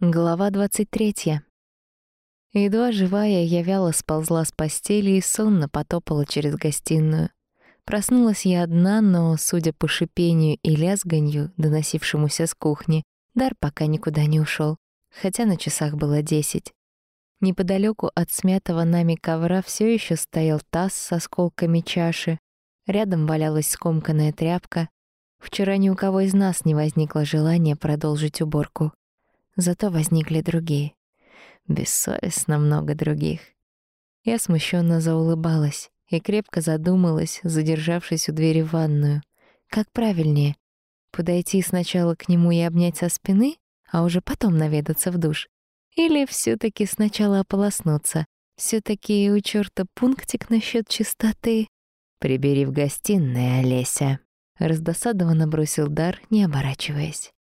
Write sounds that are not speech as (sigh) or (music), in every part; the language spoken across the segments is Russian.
Глава 23. Едва живая, я вяло сползла с постели и сонно потопала через гостиную. Проснулась я одна, но, судя по шипению и лязганью, доносившемуся с кухни, дар пока никуда не ушел, хотя на часах было десять. Неподалеку от смятого нами ковра все еще стоял таз с осколками чаши. Рядом валялась скомканная тряпка. Вчера ни у кого из нас не возникло желания продолжить уборку. Зато возникли другие. Бессовестно много других. Я смущенно заулыбалась и крепко задумалась, задержавшись у двери в ванную. Как правильнее? Подойти сначала к нему и обнять со спины, а уже потом наведаться в душ? Или все таки сначала ополоснуться? все таки у чёрта пунктик насчет чистоты. «Прибери в гостиной, Олеся», — раздосадованно бросил Дар, не оборачиваясь.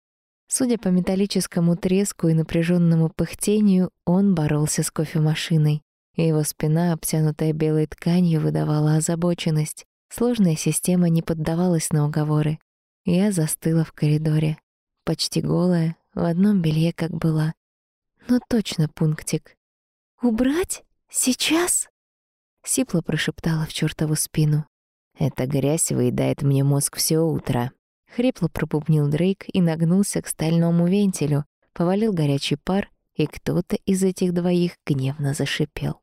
Судя по металлическому треску и напряженному пыхтению, он боролся с кофемашиной. Его спина, обтянутая белой тканью, выдавала озабоченность. Сложная система не поддавалась на уговоры. Я застыла в коридоре, почти голая, в одном белье, как была. Но точно пунктик. «Убрать? Сейчас?» Сипло прошептала в чёртову спину. «Эта грязь выедает мне мозг все утро», Хрипло пробубнил Дрейк и нагнулся к стальному вентилю, повалил горячий пар, и кто-то из этих двоих гневно зашипел.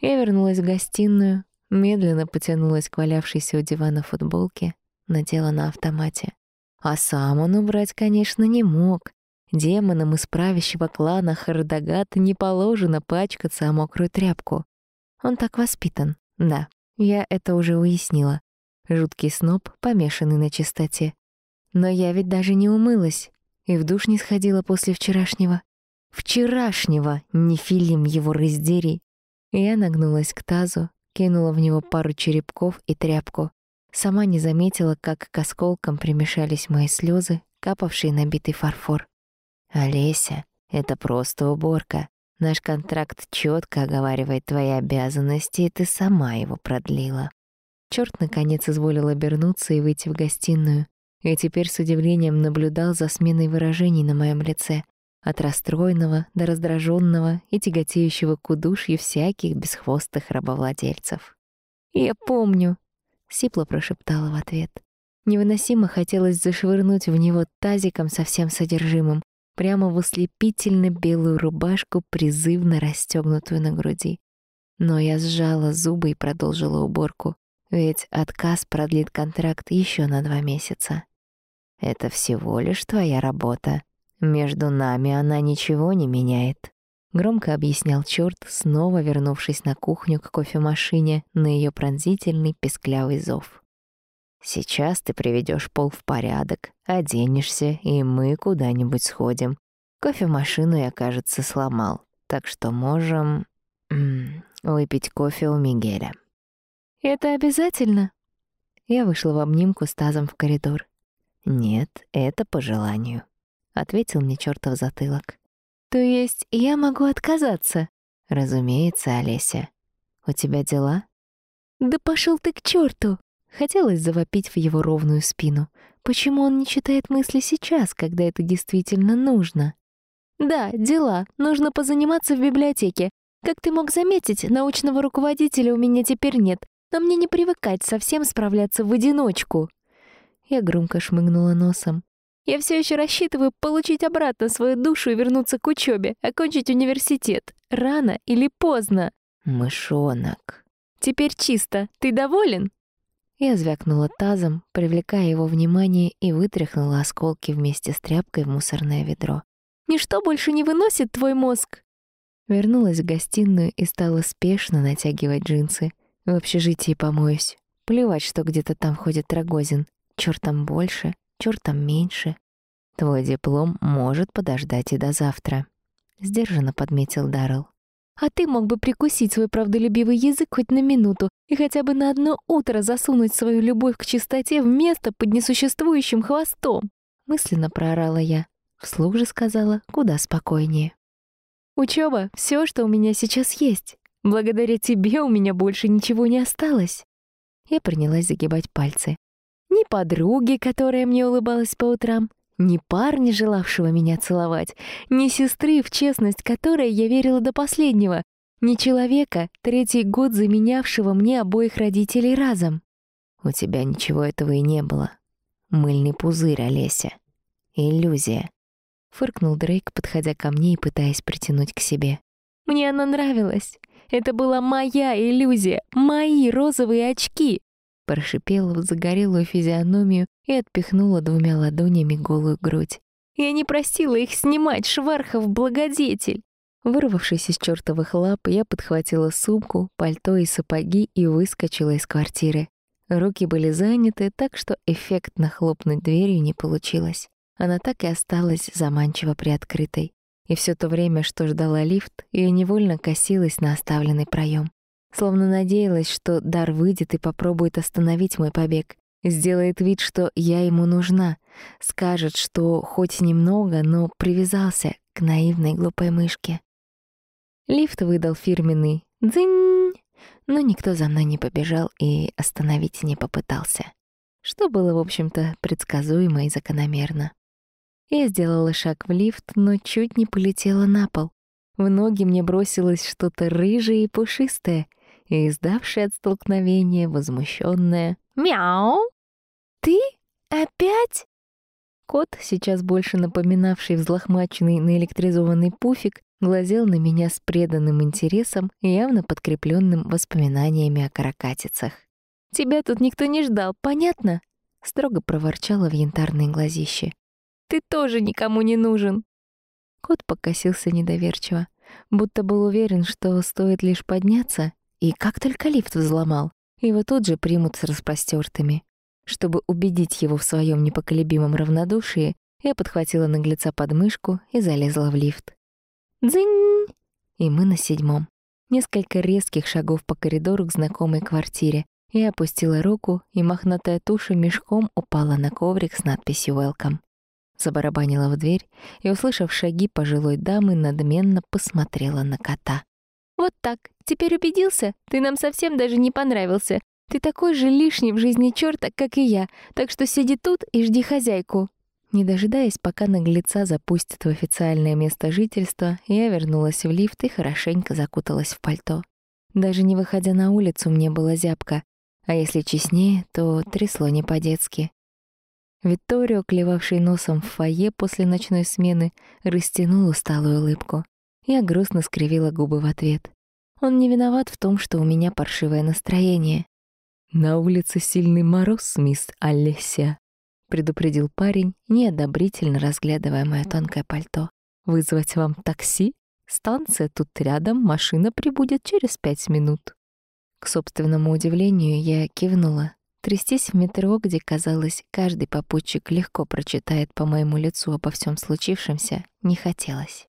Я вернулась в гостиную, медленно потянулась к валявшейся у дивана футболке, надела на автомате. А сам он убрать, конечно, не мог. Демонам из правящего клана Хардагата не положено пачкаться о мокрую тряпку. Он так воспитан, да, я это уже уяснила. Жуткий сноб, помешанный на чистоте. Но я ведь даже не умылась и в душ не сходила после вчерашнего. Вчерашнего, нефилим его раздери. Я нагнулась к тазу, кинула в него пару черепков и тряпку. Сама не заметила, как к осколкам примешались мои слезы, капавшие на битый фарфор. «Олеся, это просто уборка. Наш контракт четко оговаривает твои обязанности, и ты сама его продлила». Черт наконец изволил обернуться и выйти в гостиную, и теперь с удивлением наблюдал за сменой выражений на моем лице, от расстроенного до раздраженного и тяготеющего к удушью всяких бесхвостых рабовладельцев. «Я помню», — сипло прошептала в ответ. Невыносимо хотелось зашвырнуть в него тазиком со всем содержимым, прямо в ослепительно белую рубашку, призывно расстегнутую на груди. Но я сжала зубы и продолжила уборку. Ведь отказ продлит контракт еще на два месяца. Это всего лишь твоя работа. Между нами она ничего не меняет. Громко объяснял чёрт, снова вернувшись на кухню к кофемашине на её пронзительный песклявый зов. Сейчас ты приведёшь пол в порядок, оденешься, и мы куда-нибудь сходим. Кофемашину я, кажется, сломал, так что можем выпить кофе у Мигеля. «Это обязательно?» Я вышла в обнимку с тазом в коридор. «Нет, это по желанию», — ответил мне чёртов затылок. «То есть я могу отказаться?» «Разумеется, Олеся. У тебя дела?» «Да пошёл ты к чёрту!» Хотелось завопить в его ровную спину. Почему он не читает мысли сейчас, когда это действительно нужно? «Да, дела. Нужно позаниматься в библиотеке. Как ты мог заметить, научного руководителя у меня теперь нет, но мне не привыкать совсем справляться в одиночку. Я громко шмыгнула носом. Я все еще рассчитываю получить обратно свою душу и вернуться к учебе, окончить университет. Рано или поздно. Мышонок. Теперь чисто. Ты доволен? Я звякнула тазом, привлекая его внимание, и вытряхнула осколки вместе с тряпкой в мусорное ведро. «Ничто больше не выносит твой мозг!» Вернулась в гостиную и стала спешно натягивать джинсы. В общежитии помоюсь. Плевать, что где-то там ходит Рогозин. Чёртом больше, чёртом меньше. Твой диплом может подождать и до завтра. Сдержанно подметил Даррелл. А ты мог бы прикусить свой правдолюбивый язык хоть на минуту и хотя бы на одно утро засунуть свою любовь к чистоте в место под несуществующим хвостом. Мысленно проорала я. Вслух же сказала куда спокойнее. Учеба — все, что у меня сейчас есть. Благодаря тебе у меня больше ничего не осталось. Я принялась загибать пальцы. Ни подруги, которая мне улыбалась по утрам, Ни парня, желавшего меня целовать, ни сестры, в честность которой я верила до последнего, ни человека, третий год заменявшего мне обоих родителей разом. У тебя ничего этого и не было. Мыльный пузырь, Олеся. Иллюзия. Фыркнул Дрейк, подходя ко мне и пытаясь притянуть к себе. Мне она нравилась. Это была моя иллюзия, мои розовые очки. Прошипела в загорелую физиономию и отпихнула двумя ладонями голую грудь. Я не просила их снимать, Швархов благодетель. Вырвавшись из чертовых лап, я подхватила сумку, пальто и сапоги и выскочила из квартиры. Руки были заняты, так что эффектно хлопнуть дверью не получилось. Она так и осталась заманчиво приоткрытой. И все то время, что ждала лифт, я невольно косилась на оставленный проем словно надеялась, что Дар выйдет и попробует остановить мой побег. Сделает вид, что я ему нужна, скажет, что хоть немного, но привязался к наивной глупой мышке. Лифт выдал фирменный «дзынь», но никто за мной не побежал и остановить не попытался, что было, в общем-то, предсказуемо и закономерно. Я сделала шаг в лифт, но чуть не полетела на пол. В ноги мне бросилось что-то рыжее и пушистое, и издавшее от столкновения возмущенное «Мяу!» «Ты? Опять?» Кот, сейчас больше напоминавший взлохмаченный наэлектризованный пуфик, глазел на меня с преданным интересом, явно подкрепленным воспоминаниями о каракатицах. «Тебя тут никто не ждал, понятно?» — строго проворчала в янтарные глазище. «Ты тоже никому не нужен!» Кот покосился недоверчиво, будто был уверен, что стоит лишь подняться, и как только лифт взломал, его тут же примут с распростертыми. Чтобы убедить его в своем непоколебимом равнодушии, я подхватила наглеца под мышку и залезла в лифт. Дзынь! И мы на седьмом. Несколько резких шагов по коридору к знакомой квартире. Я опустила руку, и мохнатая туша мешком упала на коврик с надписью «Welcome». Забарабанила в дверь и, услышав шаги пожилой дамы, надменно посмотрела на кота. Вот так. Теперь убедился? Ты нам совсем даже не понравился. Ты такой же лишний в жизни чёрта, как и я, так что сиди тут и жди хозяйку». Не дожидаясь, пока наглеца запустят в официальное место жительства, я вернулась в лифт и хорошенько закуталась в пальто. Даже не выходя на улицу, мне было зябко, а если честнее, то трясло не по-детски. Витторио, клевавший носом в фойе после ночной смены, растянул усталую улыбку. Я грустно скривила губы в ответ. Он не виноват в том, что у меня паршивое настроение. «На улице сильный мороз, мисс Олеся», — предупредил парень, неодобрительно разглядывая моё тонкое пальто. «Вызвать вам такси? Станция тут рядом, машина прибудет через пять минут». К собственному удивлению я кивнула. Трястись в метро, где, казалось, каждый попутчик легко прочитает по моему лицу обо всем случившемся, не хотелось.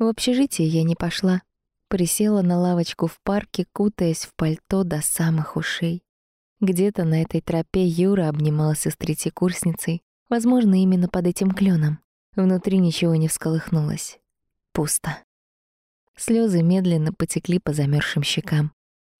В общежитие я не пошла. Присела на лавочку в парке, кутаясь в пальто до самых ушей. Где-то на этой тропе Юра обнимался с третьекурсницей, возможно, именно под этим кленом. Внутри ничего не всколыхнулось. Пусто. Слезы медленно потекли по замерзшим щекам.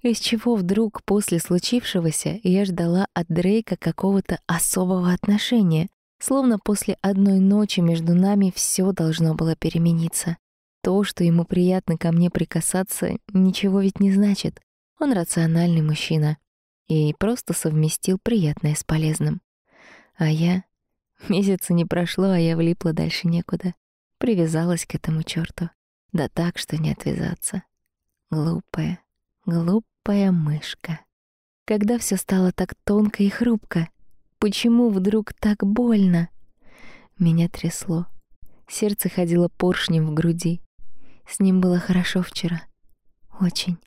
Из чего вдруг после случившегося я ждала от Дрейка какого-то особого отношения, словно после одной ночи между нами все должно было перемениться. То, что ему приятно ко мне прикасаться, ничего ведь не значит. Он рациональный мужчина и просто совместил приятное с полезным. А я... (laughs) Месяца не прошло, а я влипла дальше некуда. Привязалась к этому чёрту. Да так, что не отвязаться. Глупая, глупая мышка. Когда всё стало так тонко и хрупко? Почему вдруг так больно? Меня трясло. Сердце ходило поршнем в груди. С ним было хорошо вчера. Очень.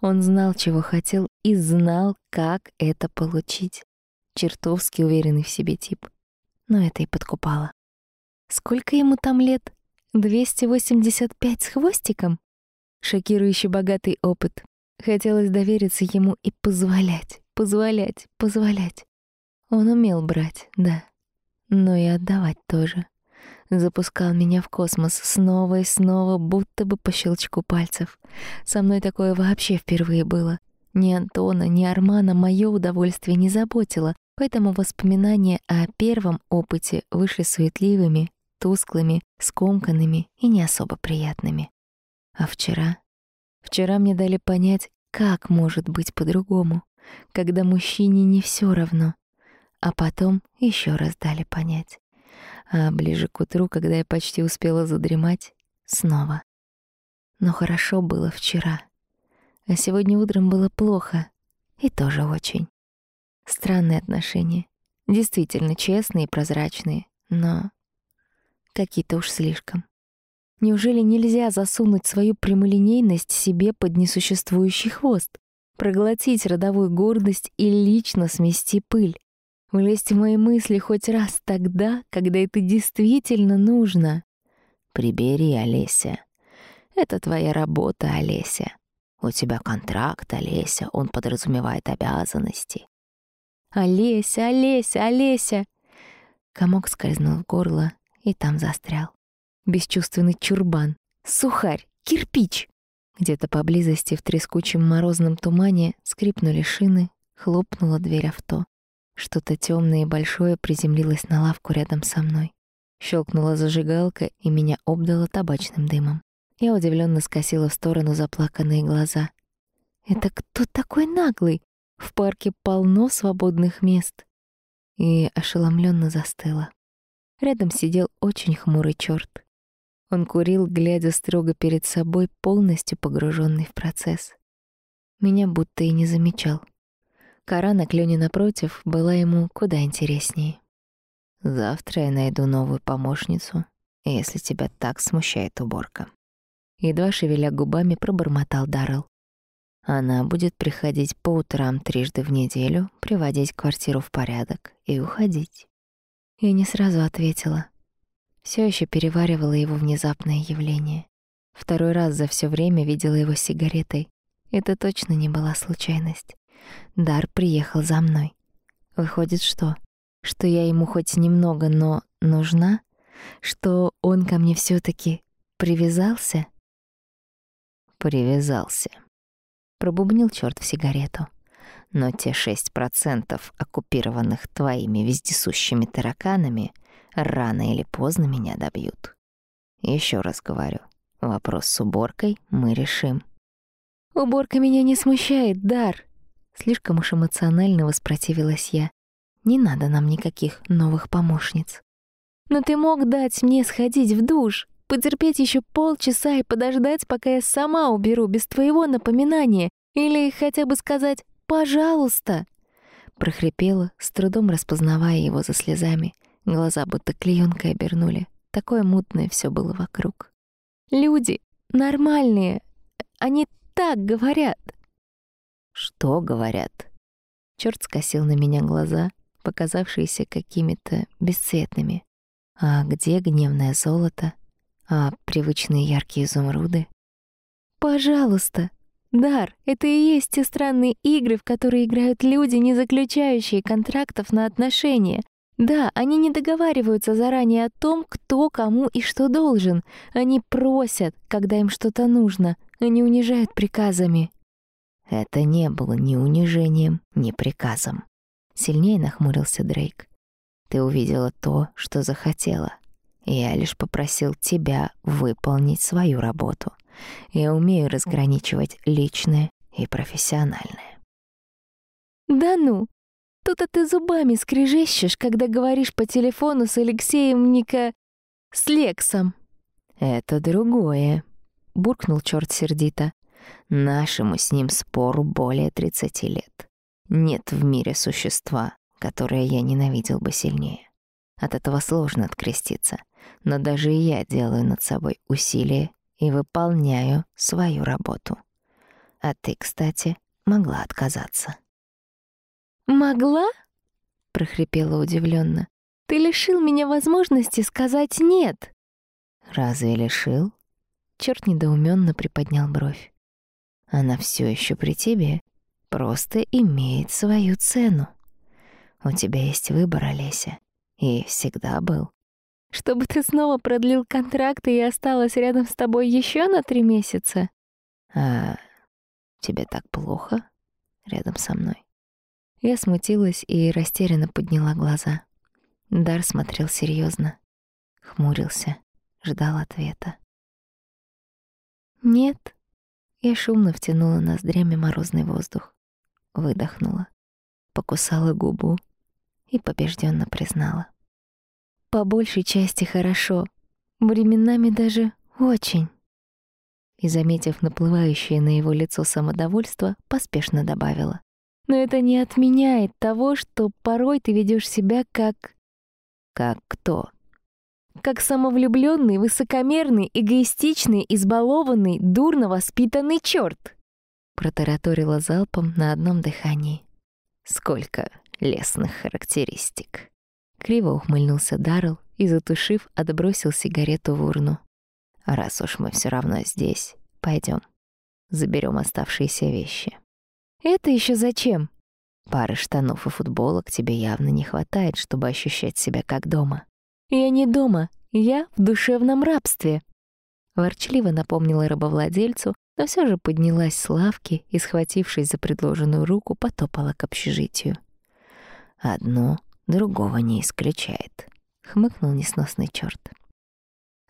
Он знал, чего хотел, и знал, как это получить. Чертовски уверенный в себе тип. Но это и подкупало. Сколько ему там лет? 285 с хвостиком? Шокирующий богатый опыт. Хотелось довериться ему и позволять, позволять, позволять. Он умел брать, да, но и отдавать тоже запускал меня в космос снова и снова, будто бы по щелчку пальцев. Со мной такое вообще впервые было. Ни Антона, ни Армана мое удовольствие не заботило, Поэтому воспоминания о первом опыте вышли суетливыми, тусклыми, скомканными и не особо приятными. А вчера? Вчера мне дали понять, как может быть по-другому, когда мужчине не все равно. А потом еще раз дали понять. А ближе к утру, когда я почти успела задремать, снова. Но хорошо было вчера. А сегодня утром было плохо. И тоже очень. Странные отношения. Действительно честные и прозрачные. Но какие-то уж слишком. Неужели нельзя засунуть свою прямолинейность себе под несуществующий хвост? Проглотить родовую гордость и лично смести пыль? Влезть в мои мысли хоть раз тогда, когда это действительно нужно? Прибери, Олеся. Это твоя работа, Олеся. У тебя контракт, Олеся, он подразумевает обязанности. Олеся, Олеся, Олеся. Комок скользнул в горло и там застрял бесчувственный чурбан, сухарь, кирпич. Где-то поблизости в трескучем морозном тумане скрипнули шины, хлопнула дверь авто. Что-то темное и большое приземлилось на лавку рядом со мной. Щелкнула зажигалка, и меня обдало табачным дымом. Я удивленно скосила в сторону заплаканные глаза. «Это кто такой наглый? В парке полно свободных мест!» И ошеломленно застыла. Рядом сидел очень хмурый черт. Он курил, глядя строго перед собой, полностью погруженный в процесс. Меня будто и не замечал. Кора на клёне напротив была ему куда интереснее. «Завтра я найду новую помощницу, если тебя так смущает уборка». Едва шевеля губами, пробормотал Даррелл. Она будет приходить по утрам трижды в неделю, приводить квартиру в порядок и уходить. Я не сразу ответила все еще переваривала его внезапное явление. Второй раз за все время видела его с сигаретой. Это точно не была случайность. Дар приехал за мной. Выходит, что? Что я ему хоть немного, но нужна? Что он ко мне все таки привязался? Привязался. Пробубнил черт в сигарету. Но те шесть процентов, оккупированных твоими вездесущими тараканами, рано или поздно меня добьют. Еще раз говорю, вопрос с уборкой мы решим. Уборка меня не смущает, Дар. Слишком уж эмоционально воспротивилась я. Не надо нам никаких новых помощниц. Но ты мог дать мне сходить в душ, потерпеть еще полчаса и подождать, пока я сама уберу без твоего напоминания, или хотя бы сказать «пожалуйста», прохрипела, с трудом распознавая его за слезами. Глаза будто клеёнкой обернули. Такое мутное все было вокруг. Люди нормальные. Они так говорят. Что говорят? Черт скосил на меня глаза, показавшиеся какими-то бесцветными. А где гневное золото? А привычные яркие изумруды? Пожалуйста, Дар, это и есть те странные игры, в которые играют люди, не заключающие контрактов на отношения. Да, они не договариваются заранее о том, кто кому и что должен. Они просят, когда им что-то нужно, а не унижают приказами. Это не было ни унижением, ни приказом. Сильнее нахмурился Дрейк. Ты увидела то, что захотела. Я лишь попросил тебя выполнить свою работу. Я умею разграничивать личное и профессиональное. Да ну, Тут-то ты зубами скрежещешь, когда говоришь по телефону с Алексеем Ника... с Лексом. Это другое, буркнул черт сердито. Нашему с ним спору более тридцати лет. Нет в мире существа, которое я ненавидел бы сильнее. От этого сложно откреститься, но даже я делаю над собой усилия и выполняю свою работу. А ты, кстати, могла отказаться. «Могла?» — прохрипела удивленно. «Ты лишил меня возможности сказать «нет». «Разве лишил?» Черт недоуменно приподнял бровь. «Она все еще при тебе, просто имеет свою цену. У тебя есть выбор, Олеся, и всегда был. Чтобы ты снова продлил контракт и осталась рядом с тобой еще на три месяца? А тебе так плохо рядом со мной?» Я смутилась и растерянно подняла глаза. Дар смотрел серьезно, хмурился, ждал ответа. «Нет». Я шумно втянула ноздрями морозный воздух, выдохнула, покусала губу и побежденно признала. «По большей части хорошо, временами даже очень». И, заметив наплывающее на его лицо самодовольство, поспешно добавила. «Но это не отменяет того, что порой ты ведешь себя как...» «Как кто?» как самовлюбленный, высокомерный, эгоистичный, избалованный, дурно воспитанный черт. Протараторила залпом на одном дыхании. Сколько лесных характеристик. Криво ухмыльнулся Даррелл и, затушив, отбросил сигарету в урну. Раз уж мы все равно здесь, пойдем, заберем оставшиеся вещи. Это еще зачем? Пары штанов и футболок тебе явно не хватает, чтобы ощущать себя как дома. «Я не дома, я в душевном рабстве», — ворчливо напомнила рабовладельцу, но все же поднялась с лавки и, схватившись за предложенную руку, потопала к общежитию. «Одно другого не исключает», — хмыкнул несносный черт.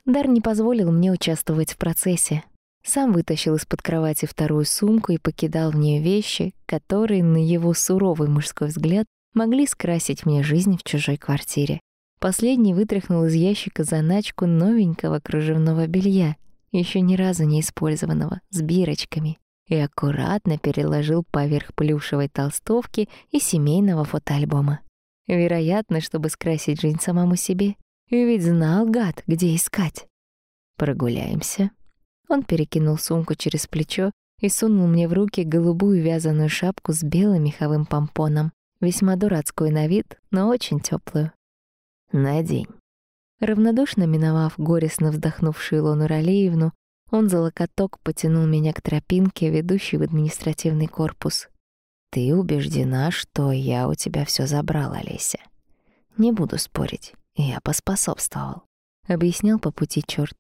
Дар не позволил мне участвовать в процессе. Сам вытащил из-под кровати вторую сумку и покидал в нее вещи, которые, на его суровый мужской взгляд, могли скрасить мне жизнь в чужой квартире. Последний вытряхнул из ящика заначку новенького кружевного белья, еще ни разу не использованного, с бирочками, и аккуратно переложил поверх плюшевой толстовки и семейного фотоальбома. Вероятно, чтобы скрасить жизнь самому себе. И ведь знал гад, где искать. Прогуляемся. Он перекинул сумку через плечо и сунул мне в руки голубую вязаную шапку с белым меховым помпоном, весьма дурацкую на вид, но очень теплую. Надень. Равнодушно миновав горестно вздохнувшую Илону Ралеевну, он за локоток потянул меня к тропинке, ведущей в административный корпус. «Ты убеждена, что я у тебя все забрал, Олеся. Не буду спорить, я поспособствовал», — объяснял по пути черт.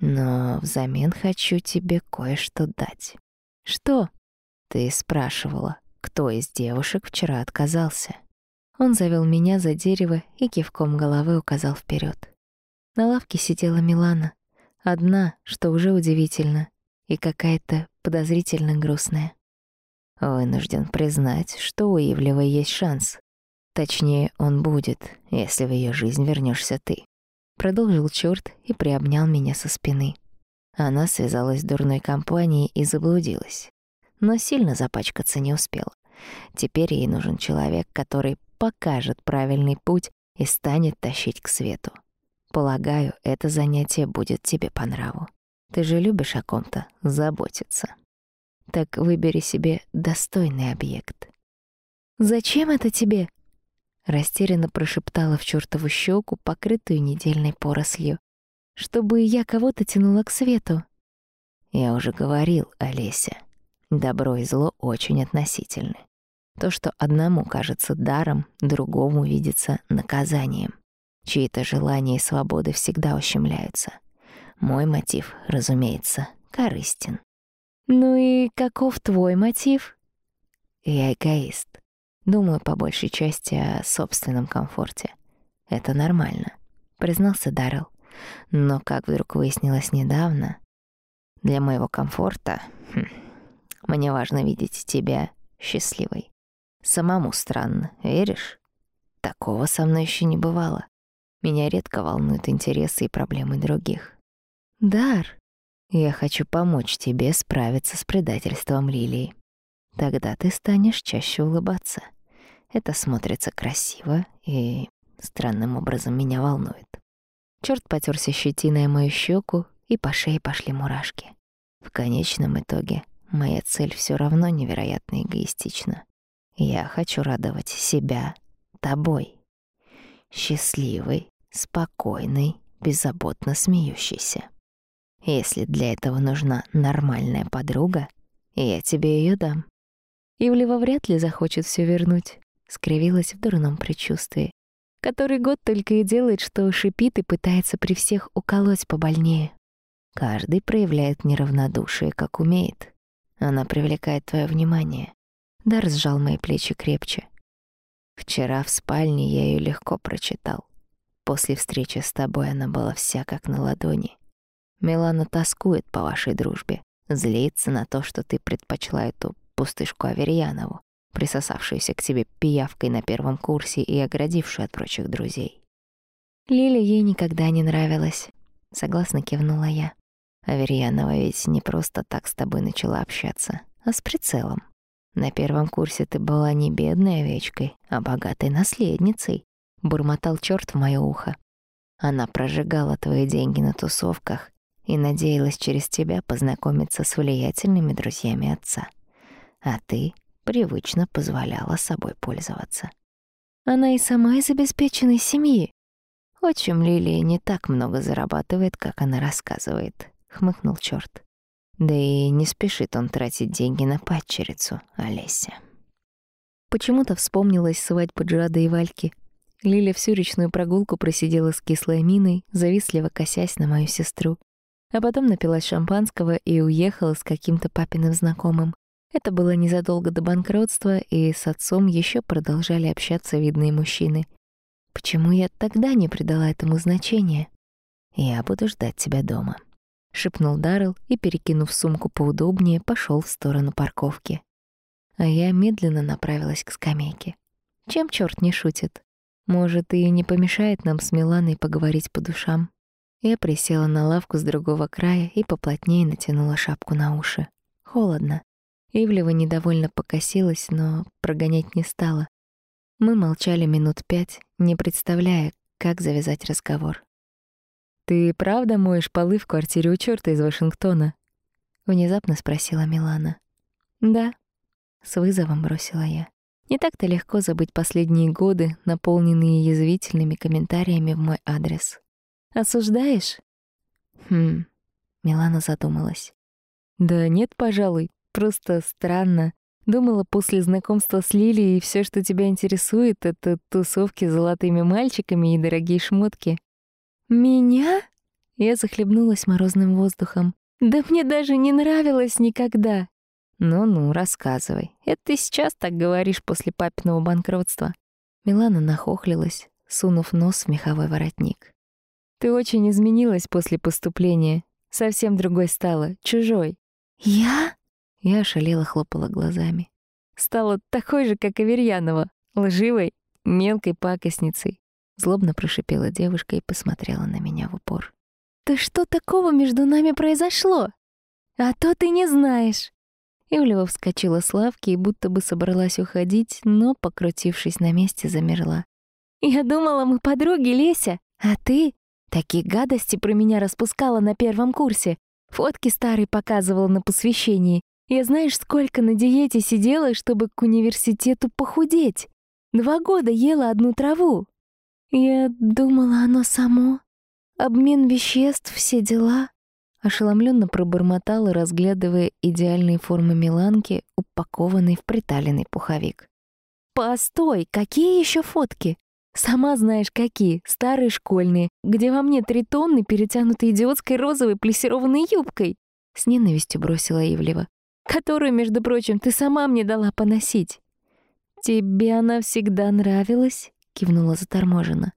«Но взамен хочу тебе кое-что дать». «Что?» «Ты спрашивала, кто из девушек вчера отказался?» Он завел меня за дерево и кивком головы указал вперед. На лавке сидела Милана, одна, что уже удивительно, и какая-то подозрительно грустная. Вынужден признать, что у Ивлева есть шанс. Точнее, он будет, если в ее жизнь вернешься ты. Продолжил черт и приобнял меня со спины. Она связалась с дурной компанией и заблудилась. Но сильно запачкаться не успела. Теперь ей нужен человек, который покажет правильный путь и станет тащить к свету. Полагаю, это занятие будет тебе по нраву. Ты же любишь о ком-то заботиться. Так выбери себе достойный объект. «Зачем это тебе?» Растерянно прошептала в чёртову щеку, покрытую недельной порослью. «Чтобы я кого-то тянула к свету». Я уже говорил, Олеся, добро и зло очень относительны. То, что одному кажется даром, другому видится наказанием. Чьи-то желания и свободы всегда ущемляются. Мой мотив, разумеется, корыстен. Ну и каков твой мотив? Я эгоист. Думаю по большей части о собственном комфорте. Это нормально, признался Даррелл. Но, как вдруг выяснилось недавно, для моего комфорта хм, мне важно видеть тебя счастливой. Самому странно, веришь? Такого со мной еще не бывало. Меня редко волнуют интересы и проблемы других. Дар, я хочу помочь тебе справиться с предательством Лилии. Тогда ты станешь чаще улыбаться. Это смотрится красиво и странным образом меня волнует. Черт потерся щетиной мою щеку, и по шее пошли мурашки. В конечном итоге моя цель все равно невероятно эгоистична. Я хочу радовать себя тобой. Счастливый, спокойный, беззаботно смеющийся. Если для этого нужна нормальная подруга, я тебе ее дам. Ивлева вряд ли захочет все вернуть, скривилась в дурном предчувствии. Который год только и делает, что шипит и пытается при всех уколоть побольнее. Каждый проявляет неравнодушие, как умеет. Она привлекает твое внимание. Дар сжал мои плечи крепче. Вчера в спальне я ее легко прочитал. После встречи с тобой она была вся как на ладони. Милана тоскует по вашей дружбе, злится на то, что ты предпочла эту пустышку Аверьянову, присосавшуюся к тебе пиявкой на первом курсе и оградившую от прочих друзей. Лиля ей никогда не нравилась, согласно кивнула я. Аверьянова ведь не просто так с тобой начала общаться, а с прицелом. На первом курсе ты была не бедной овечкой, а богатой наследницей, бурмотал чёрт в моё ухо. Она прожигала твои деньги на тусовках и надеялась через тебя познакомиться с влиятельными друзьями отца. А ты привычно позволяла собой пользоваться. Она и сама из обеспеченной семьи. Отчим Лилии не так много зарабатывает, как она рассказывает, хмыкнул чёрт. Да и не спешит он тратить деньги на падчерицу, Олеся. Почему-то вспомнилась свадьба Джада и Вальки. Лиля всю речную прогулку просидела с кислой миной, завистливо косясь на мою сестру. А потом напилась шампанского и уехала с каким-то папиным знакомым. Это было незадолго до банкротства, и с отцом еще продолжали общаться видные мужчины. Почему я тогда не придала этому значения? Я буду ждать тебя дома, — шепнул Даррелл и, перекинув сумку поудобнее, пошел в сторону парковки. А я медленно направилась к скамейке. Чем черт не шутит? Может, и не помешает нам с Миланой поговорить по душам. Я присела на лавку с другого края и поплотнее натянула шапку на уши. Холодно. Ивлева недовольно покосилась, но прогонять не стала. Мы молчали минут пять, не представляя, как завязать разговор. «Ты правда моешь полы в квартире у чёрта из Вашингтона?» — внезапно спросила Милана. «Да», — с вызовом бросила я. Не так-то легко забыть последние годы, наполненные язвительными комментариями в мой адрес. «Осуждаешь?» «Хм...» — Милана задумалась. «Да нет, пожалуй, просто странно. Думала, после знакомства с Лилией все, что тебя интересует, это тусовки с золотыми мальчиками и дорогие шмотки. «Меня?» Я захлебнулась морозным воздухом. «Да мне даже не нравилось никогда!» «Ну-ну, рассказывай. Это ты сейчас так говоришь после папиного банкротства». Милана нахохлилась, сунув нос в меховой воротник. «Ты очень изменилась после поступления. Совсем другой стала, чужой». «Я?» Я ошалела, хлопала глазами. «Стала такой же, как Аверьянова, лживой, мелкой пакостницей. Злобно прошипела девушка и посмотрела на меня в упор. «Да что такого между нами произошло? А то ты не знаешь!» Ивлева вскочила с лавки и будто бы собралась уходить, но, покрутившись на месте, замерла. «Я думала, мы подруги, Леся, а ты такие гадости про меня распускала на первом курсе. Фотки старые показывала на посвящении. Я знаешь, сколько на диете сидела, чтобы к университету похудеть. Два года ела одну траву. Я думала, оно само. Обмен веществ, все дела. Ошеломленно пробормотала, разглядывая идеальные формы Миланки, упакованной в приталенный пуховик. «Постой, какие еще фотки? Сама знаешь, какие, старые школьные, где во мне три тонны, перетянуты идиотской розовой плессированной юбкой!» С ненавистью бросила Ивлева. «Которую, между прочим, ты сама мне дала поносить». «Тебе она всегда нравилась?» кивнула заторможенно.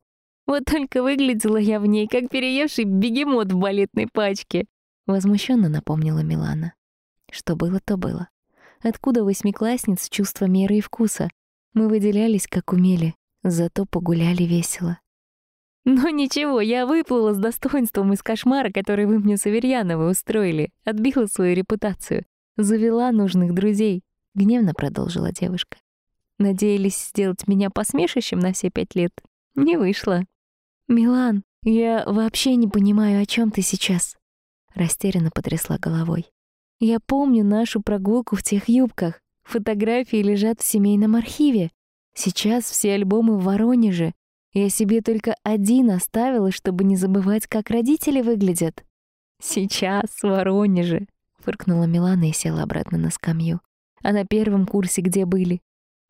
Вот только выглядела я в ней, как переевший бегемот в балетной пачке. Возмущенно напомнила Милана. Что было, то было. Откуда восьмиклассниц чувство меры и вкуса? Мы выделялись, как умели, зато погуляли весело. Но ничего, я выплыла с достоинством из кошмара, который вы мне с Аверьяновой устроили, отбила свою репутацию, завела нужных друзей, — гневно продолжила девушка. Надеялись сделать меня посмешищем на все пять лет. Не вышло. «Милан, я вообще не понимаю, о чем ты сейчас?» Растерянно потрясла головой. «Я помню нашу прогулку в тех юбках. Фотографии лежат в семейном архиве. Сейчас все альбомы в Воронеже. Я себе только один оставила, чтобы не забывать, как родители выглядят». «Сейчас в Воронеже», — фыркнула Милана и села обратно на скамью. «А на первом курсе где были?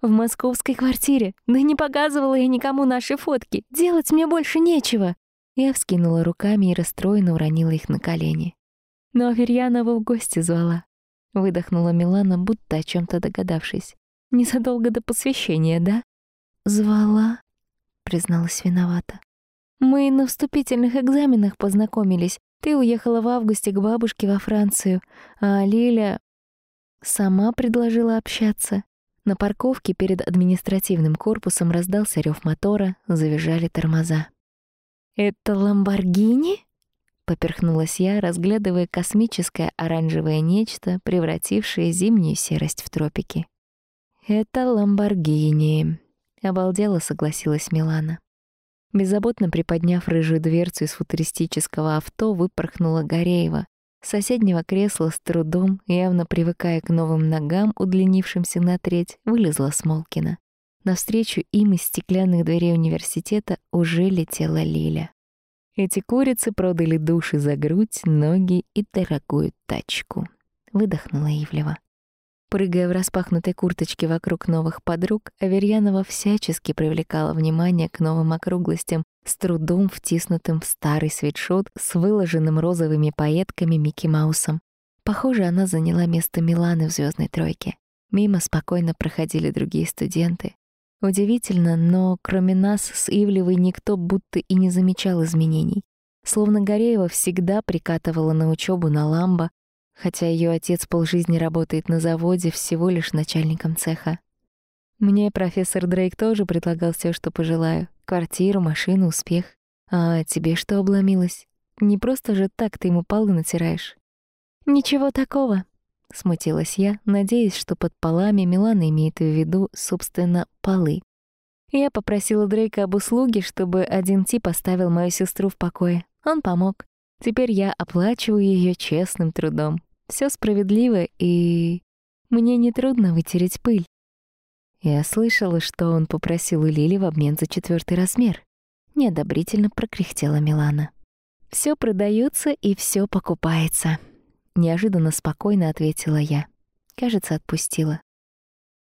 В московской квартире. Да не показывала я никому наши фотки. Делать мне больше нечего. Я вскинула руками и расстроенно уронила их на колени. Но Аверьянова в гости звала. Выдохнула Милана, будто о чем то догадавшись. Незадолго до посвящения, да? звала», — призналась виновата. «Мы на вступительных экзаменах познакомились. Ты уехала в августе к бабушке во Францию, а Лиля сама предложила общаться. На парковке перед административным корпусом раздался рев мотора, завизжали тормоза. «Это Ламборгини?» — поперхнулась я, разглядывая космическое оранжевое нечто, превратившее зимнюю серость в тропики. «Это Ламборгини», — обалдела согласилась Милана. Беззаботно приподняв рыжую дверцу из футуристического авто, выпорхнула Гореева. С соседнего кресла с трудом, явно привыкая к новым ногам, удлинившимся на треть, вылезла Смолкина. Навстречу им из стеклянных дверей университета уже летела Лиля. Эти курицы продали души за грудь, ноги и дорогую тачку. Выдохнула Ивлева. Прыгая в распахнутой курточке вокруг новых подруг, Аверьянова всячески привлекала внимание к новым округлостям, с трудом втиснутым в старый свитшот с выложенным розовыми пайетками Микки Маусом. Похоже, она заняла место Миланы в звездной тройке. Мимо спокойно проходили другие студенты. Удивительно, но кроме нас с Ивлевой никто будто и не замечал изменений. Словно Гореева всегда прикатывала на учебу на ламбо, хотя ее отец полжизни работает на заводе всего лишь начальником цеха. Мне профессор Дрейк тоже предлагал все, что пожелаю. Квартиру, машину, успех. А тебе что обломилось? Не просто же так ты ему полы натираешь. Ничего такого, Смутилась я, надеясь, что под полами Милана имеет в виду, собственно, полы. Я попросила Дрейка об услуге, чтобы один тип оставил мою сестру в покое. Он помог. Теперь я оплачиваю ее честным трудом. Все справедливо, и мне не трудно вытереть пыль. Я слышала, что он попросил у Лили в обмен за четвертый размер. Неодобрительно прокряхтела Милана. Все продается и все покупается. Неожиданно спокойно ответила я. Кажется, отпустила.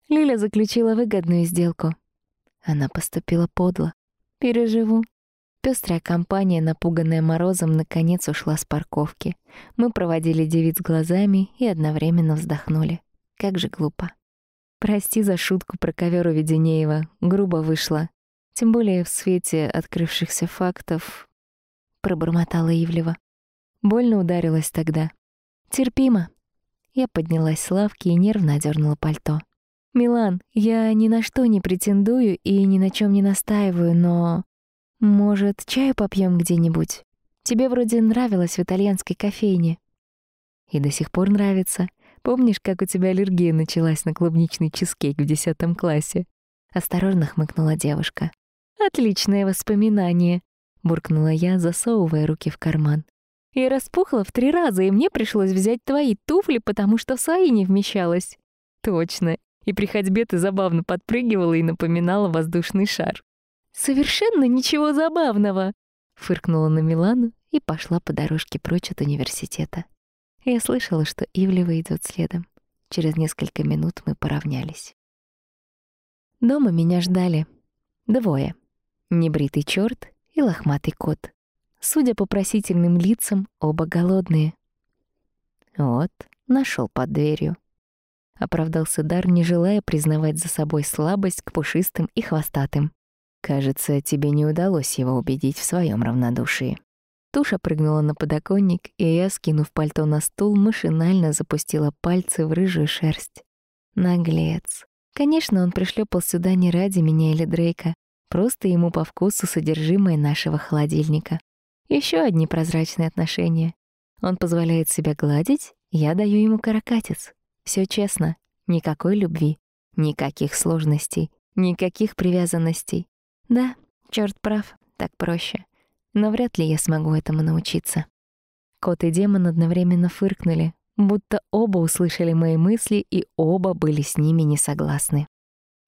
Лиля заключила выгодную сделку. Она поступила подло. Переживу. Пестрая компания, напуганная морозом, наконец ушла с парковки. Мы проводили девиц глазами и одновременно вздохнули. Как же глупо. Прости за шутку про ковер у Веденеева. Грубо вышло. Тем более в свете открывшихся фактов, пробормотала Ивлева. Больно ударилась тогда. Терпимо. Я поднялась с лавки и нервно одернула пальто. «Милан, я ни на что не претендую и ни на чем не настаиваю, но... Может, чаю попьем где-нибудь? Тебе вроде нравилось в итальянской кофейне». «И до сих пор нравится. Помнишь, как у тебя аллергия началась на клубничный чизкейк в десятом классе?» Осторожно хмыкнула девушка. «Отличное воспоминание», — буркнула я, засовывая руки в карман. Я распухла в три раза, и мне пришлось взять твои туфли, потому что в свои не вмещалась. Точно. И при ходьбе ты забавно подпрыгивала и напоминала воздушный шар. Совершенно ничего забавного, фыркнула на Милану и пошла по дорожке прочь от университета. Я слышала, что Ивлева идет следом. Через несколько минут мы поравнялись. Дома меня ждали двое: небритый черт и лохматый кот. Судя по просительным лицам, оба голодные. Вот, нашел под дверью. Оправдался Дар, не желая признавать за собой слабость к пушистым и хвостатым. Кажется, тебе не удалось его убедить в своем равнодушии. Туша прыгнула на подоконник, и я, скинув пальто на стул, машинально запустила пальцы в рыжую шерсть. Наглец. Конечно, он пришлепал сюда не ради меня или Дрейка, просто ему по вкусу содержимое нашего холодильника. Еще одни прозрачные отношения. Он позволяет себя гладить, я даю ему каракатиц. Все честно, никакой любви, никаких сложностей, никаких привязанностей. Да, черт прав, так проще. Но вряд ли я смогу этому научиться. Кот и демон одновременно фыркнули, будто оба услышали мои мысли и оба были с ними не согласны.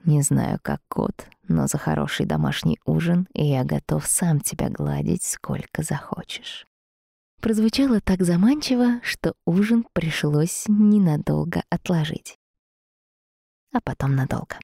Не знаю, как кот, но за хороший домашний ужин я готов сам тебя гладить сколько захочешь. Прозвучало так заманчиво, что ужин пришлось ненадолго отложить. А потом надолго.